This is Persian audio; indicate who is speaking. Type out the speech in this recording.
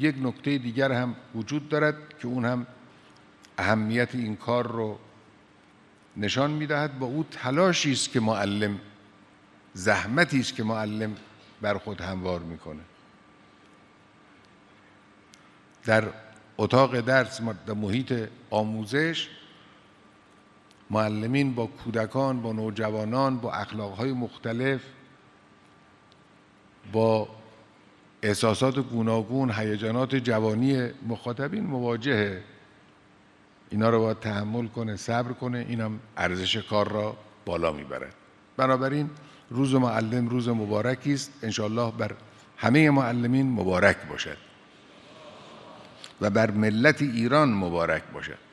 Speaker 1: یک نکته دیگر هم وجود دارد که اون هم اهمیت این کار رو نشان می‌دهد. با او تلاشی است که معلم زحمتی است که معلم بر خود هموار می‌کنه. در اتاق درس در محیط آموزش معلمین با کودکان با نوجوانان با اخلاقهای مختلف با احساسات گوناگون هیجانات جوانی مخاطبین مواجهه. اینا رو باید تحمل کنه صبر کنه اینم ارزش کار را بالا می‌برد بنابراین روز معلم روز مبارکی است. انشالله بر همه معلمین مبارک باشد. و بر ملت ایران مبارک باشد.